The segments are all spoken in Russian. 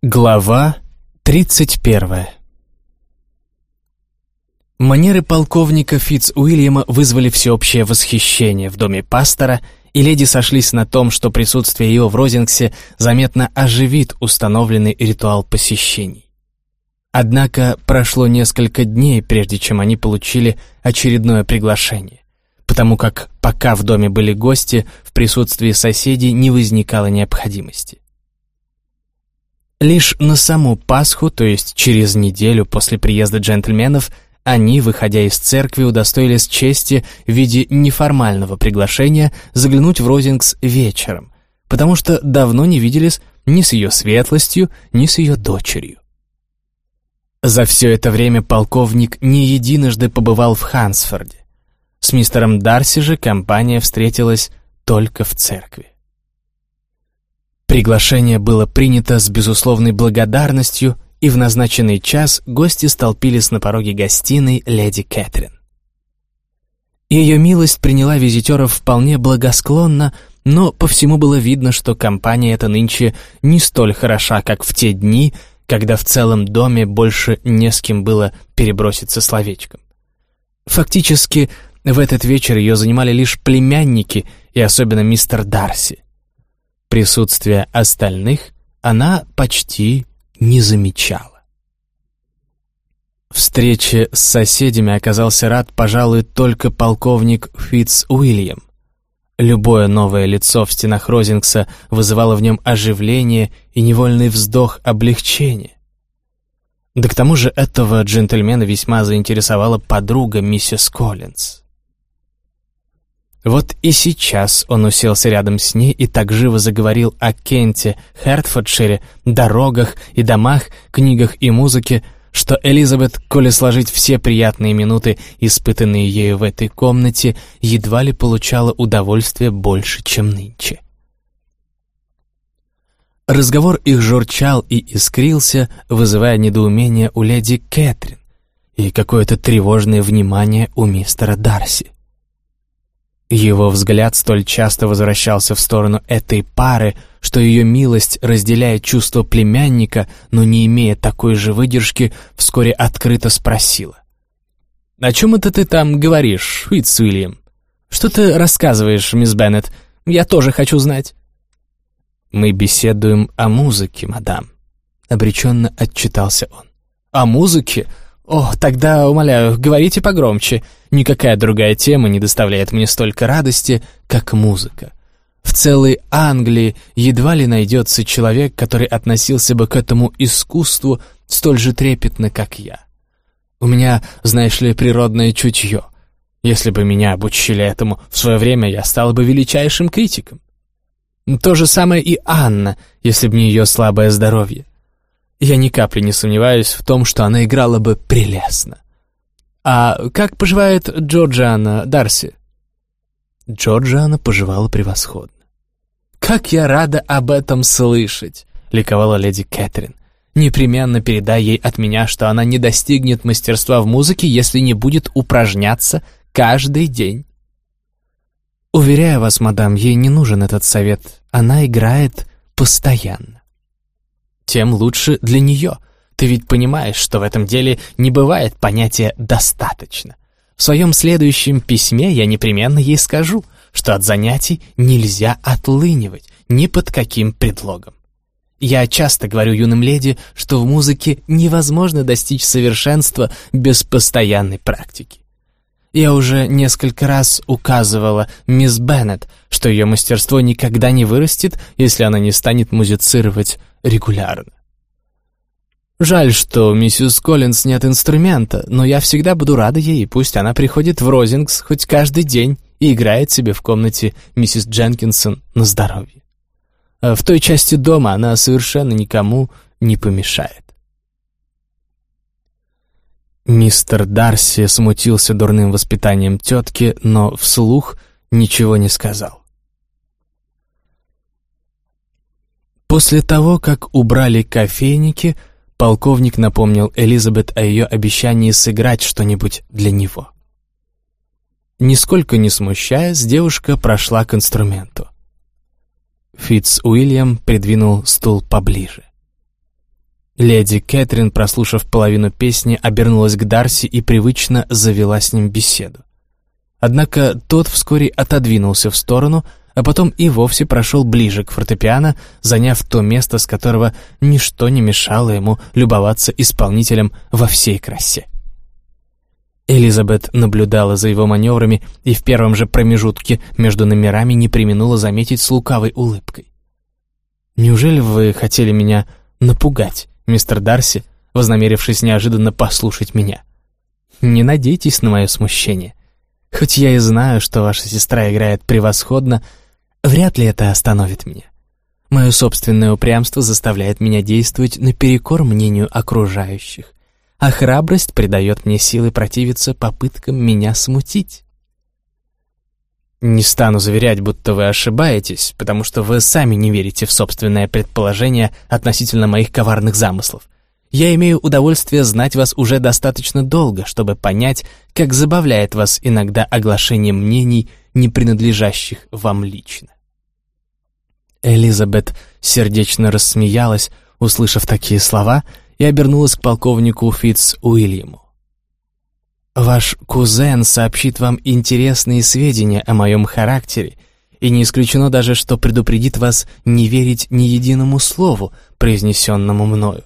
Глава 31 Манеры полковника Фитц Уильяма вызвали всеобщее восхищение в доме пастора, и леди сошлись на том, что присутствие его в Розингсе заметно оживит установленный ритуал посещений. Однако прошло несколько дней, прежде чем они получили очередное приглашение, потому как пока в доме были гости, в присутствии соседей не возникало необходимости. Лишь на саму Пасху, то есть через неделю после приезда джентльменов, они, выходя из церкви, удостоились чести в виде неформального приглашения заглянуть в Розингс вечером, потому что давно не виделись ни с ее светлостью, ни с ее дочерью. За все это время полковник не единожды побывал в Хансфорде. С мистером Дарси же компания встретилась только в церкви. Приглашение было принято с безусловной благодарностью, и в назначенный час гости столпились на пороге гостиной леди Кэтрин. Ее милость приняла визитеров вполне благосклонно, но по всему было видно, что компания эта нынче не столь хороша, как в те дни, когда в целом доме больше не с кем было переброситься словечком. Фактически, в этот вечер ее занимали лишь племянники и особенно мистер Дарси. Присутствие остальных она почти не замечала. Встрече с соседями оказался рад, пожалуй, только полковник Фитц Уильям. Любое новое лицо в стенах Розингса вызывало в нем оживление и невольный вздох облегчения. Да к тому же этого джентльмена весьма заинтересовала подруга миссис Коллинз. Вот и сейчас он уселся рядом с ней и так живо заговорил о Кенте, Хертфордшире, дорогах и домах, книгах и музыке, что Элизабет, коли сложить все приятные минуты, испытанные ею в этой комнате, едва ли получала удовольствие больше, чем нынче. Разговор их журчал и искрился, вызывая недоумение у леди Кэтрин и какое-то тревожное внимание у мистера Дарси. Его взгляд столь часто возвращался в сторону этой пары, что ее милость, разделяя чувство племянника, но не имея такой же выдержки, вскоре открыто спросила. «О чем это ты там говоришь, Фитц Уильям? Что ты рассказываешь, мисс Беннет? Я тоже хочу знать». «Мы беседуем о музыке, мадам», — обреченно отчитался он. «О музыке? «О, тогда, умоляю, говорите погромче. Никакая другая тема не доставляет мне столько радости, как музыка. В целой Англии едва ли найдется человек, который относился бы к этому искусству столь же трепетно, как я. У меня, знаешь ли, природное чутье. Если бы меня обучили этому в свое время, я стал бы величайшим критиком. То же самое и Анна, если бы не ее слабое здоровье. Я ни капли не сомневаюсь в том, что она играла бы прелестно. «А как поживает Джорджиана Дарси?» Джорджиана поживала превосходно. «Как я рада об этом слышать!» — ликовала леди Кэтрин. «Непременно передай ей от меня, что она не достигнет мастерства в музыке, если не будет упражняться каждый день». «Уверяю вас, мадам, ей не нужен этот совет. Она играет постоянно» тем лучше для нее. Ты ведь понимаешь, что в этом деле не бывает понятия «достаточно». В своем следующем письме я непременно ей скажу, что от занятий нельзя отлынивать ни под каким предлогом. Я часто говорю юным леди, что в музыке невозможно достичь совершенства без постоянной практики. Я уже несколько раз указывала мисс Беннет, что ее мастерство никогда не вырастет, если она не станет музицировать регулярно. Жаль, что миссис Коллинз нет инструмента, но я всегда буду рада ей, пусть она приходит в Розингс хоть каждый день и играет себе в комнате миссис Дженкинсон на здоровье. А в той части дома она совершенно никому не помешает. Мистер Дарси смутился дурным воспитанием тетки, но вслух ничего не сказал. После того, как убрали кофейники, полковник напомнил Элизабет о ее обещании сыграть что-нибудь для него. Нисколько не смущаясь, девушка прошла к инструменту. Фитц Уильям придвинул стул поближе. Леди Кэтрин, прослушав половину песни, обернулась к Дарси и привычно завела с ним беседу. Однако тот вскоре отодвинулся в сторону, а потом и вовсе прошел ближе к фортепиано, заняв то место, с которого ничто не мешало ему любоваться исполнителем во всей красе. Элизабет наблюдала за его маневрами и в первом же промежутке между номерами не применула заметить с лукавой улыбкой. «Неужели вы хотели меня напугать?» Мистер Дарси, вознамерившись неожиданно послушать меня. «Не надейтесь на мое смущение. Хоть я и знаю, что ваша сестра играет превосходно, вряд ли это остановит меня. Мое собственное упрямство заставляет меня действовать наперекор мнению окружающих, а храбрость придает мне силы противиться попыткам меня смутить. Не стану заверять, будто вы ошибаетесь, потому что вы сами не верите в собственное предположение относительно моих коварных замыслов. Я имею удовольствие знать вас уже достаточно долго, чтобы понять, как забавляет вас иногда оглашение мнений, не принадлежащих вам лично. Элизабет сердечно рассмеялась, услышав такие слова, и обернулась к полковнику Фитц Уильяму. Ваш кузен сообщит вам интересные сведения о моем характере, и не исключено даже, что предупредит вас не верить ни единому слову, произнесенному мною.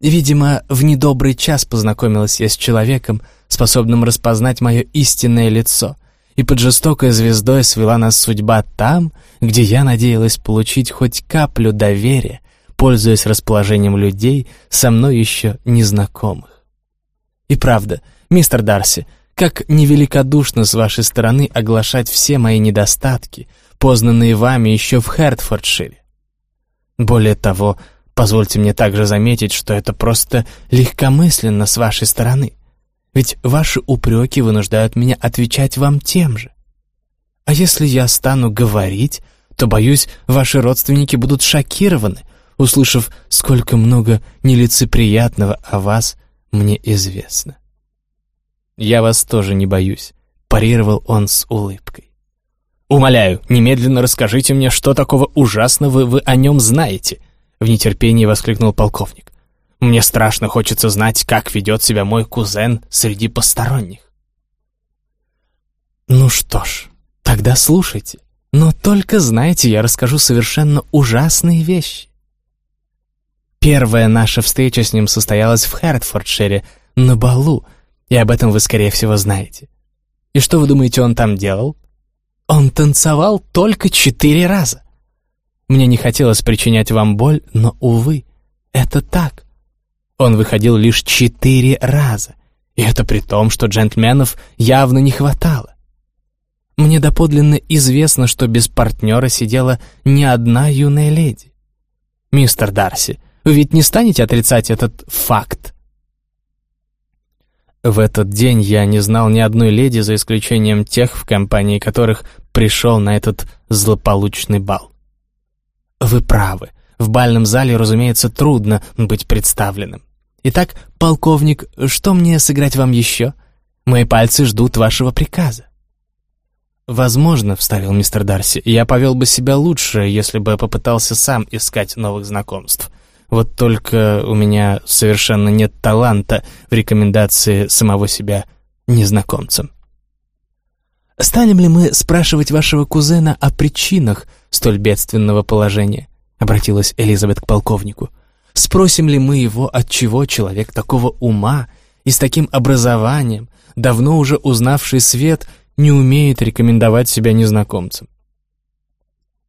Видимо, в недобрый час познакомилась я с человеком, способным распознать мое истинное лицо, и под жестокой звездой свела нас судьба там, где я надеялась получить хоть каплю доверия, пользуясь расположением людей, со мной еще незнакомых. И правда, «Мистер Дарси, как невеликодушно с вашей стороны оглашать все мои недостатки, познанные вами еще в Хертфордшире. Более того, позвольте мне также заметить, что это просто легкомысленно с вашей стороны, ведь ваши упреки вынуждают меня отвечать вам тем же. А если я стану говорить, то, боюсь, ваши родственники будут шокированы, услышав, сколько много нелицеприятного о вас мне известно. «Я вас тоже не боюсь», — парировал он с улыбкой. «Умоляю, немедленно расскажите мне, что такого ужасного вы о нем знаете», — в нетерпении воскликнул полковник. «Мне страшно хочется знать, как ведет себя мой кузен среди посторонних». «Ну что ж, тогда слушайте. Но только знайте, я расскажу совершенно ужасные вещи». Первая наша встреча с ним состоялась в Хертфордшире, на балу, и об этом вы, скорее всего, знаете. И что вы думаете, он там делал? Он танцевал только четыре раза. Мне не хотелось причинять вам боль, но, увы, это так. Он выходил лишь четыре раза, и это при том, что джентльменов явно не хватало. Мне доподлинно известно, что без партнера сидела не одна юная леди. Мистер Дарси, вы ведь не станете отрицать этот факт? В этот день я не знал ни одной леди, за исключением тех, в компании которых пришел на этот злополучный бал. Вы правы. В бальном зале, разумеется, трудно быть представленным. Итак, полковник, что мне сыграть вам еще? Мои пальцы ждут вашего приказа. «Возможно», — вставил мистер Дарси, — «я повел бы себя лучше, если бы попытался сам искать новых знакомств. Вот только у меня совершенно нет таланта в рекомендации самого себя незнакомцам. «Станем ли мы спрашивать вашего кузена о причинах столь бедственного положения?» — обратилась Элизабет к полковнику. «Спросим ли мы его, от чего человек такого ума и с таким образованием, давно уже узнавший свет, не умеет рекомендовать себя незнакомцам?»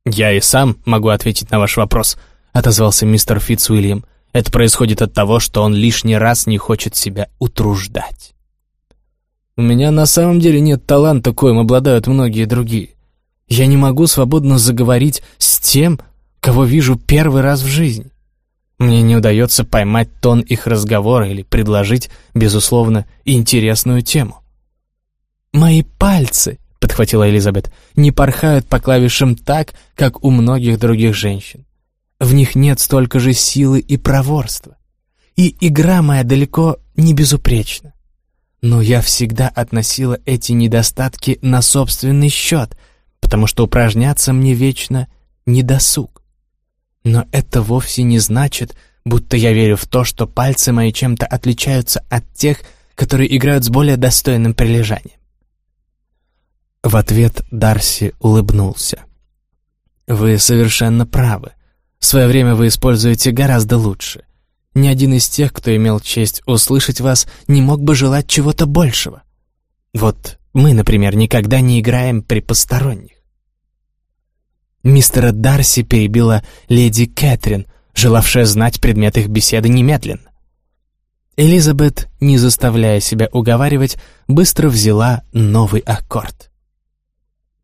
«Я и сам могу ответить на ваш вопрос», — отозвался мистер Фитцуильям. «Это происходит от того, что он лишний раз не хочет себя утруждать». «У меня на самом деле нет таланта, коим обладают многие другие. Я не могу свободно заговорить с тем, кого вижу первый раз в жизни. Мне не удается поймать тон их разговора или предложить, безусловно, интересную тему». «Мои пальцы», — подхватила Элизабет, — «не порхают по клавишам так, как у многих других женщин. В них нет столько же силы и проворства. И игра моя далеко не безупречна. Но я всегда относила эти недостатки на собственный счет, потому что упражняться мне вечно не досуг. Но это вовсе не значит, будто я верю в то, что пальцы мои чем-то отличаются от тех, которые играют с более достойным прилежанием. В ответ Дарси улыбнулся. «Вы совершенно правы. Свое время вы используете гораздо лучше. Ни один из тех, кто имел честь услышать вас, не мог бы желать чего-то большего. Вот мы, например, никогда не играем при посторонних. Мистера Дарси перебила леди Кэтрин, желавшая знать предмет их беседы немедленно. Элизабет, не заставляя себя уговаривать, быстро взяла новый аккорд.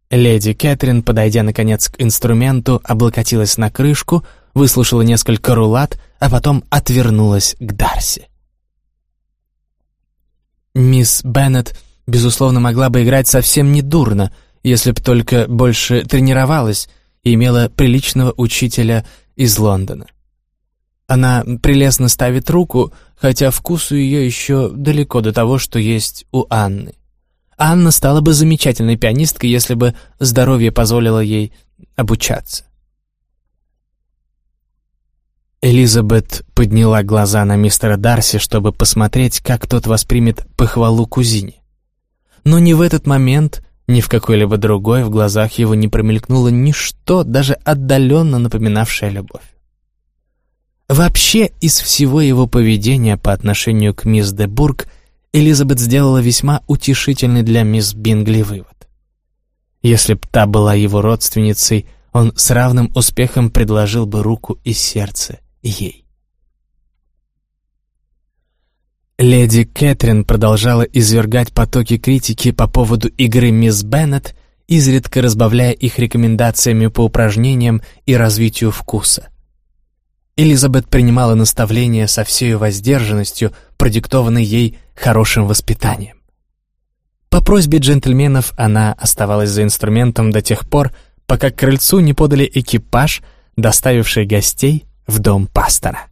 Леди Кэтрин, подойдя наконец к инструменту, облокотилась на крышку, выслушала несколько рулат, а потом отвернулась к Дарси. Мисс Беннет, безусловно, могла бы играть совсем недурно, если б только больше тренировалась и имела приличного учителя из Лондона. Она прелестно ставит руку, хотя вкус у ее еще далеко до того, что есть у Анны. Анна стала бы замечательной пианисткой, если бы здоровье позволило ей обучаться. Элизабет подняла глаза на мистера Дарси, чтобы посмотреть, как тот воспримет похвалу кузине. Но ни в этот момент, ни в какой-либо другой в глазах его не промелькнуло ничто, даже отдаленно напоминавшее любовь. Вообще, из всего его поведения по отношению к мисс де Бург, Элизабет сделала весьма утешительный для мисс Бингли вывод. Если б та была его родственницей, он с равным успехом предложил бы руку и сердце ей. Леди Кэтрин продолжала извергать потоки критики по поводу игры мисс Беннет, изредка разбавляя их рекомендациями по упражнениям и развитию вкуса. Элизабет принимала наставления со всей воздержанностью, продиктованной ей хорошим воспитанием. По просьбе джентльменов она оставалась за инструментом до тех пор, пока к крыльцу не подали экипаж, доставивший гостей в дом пастора.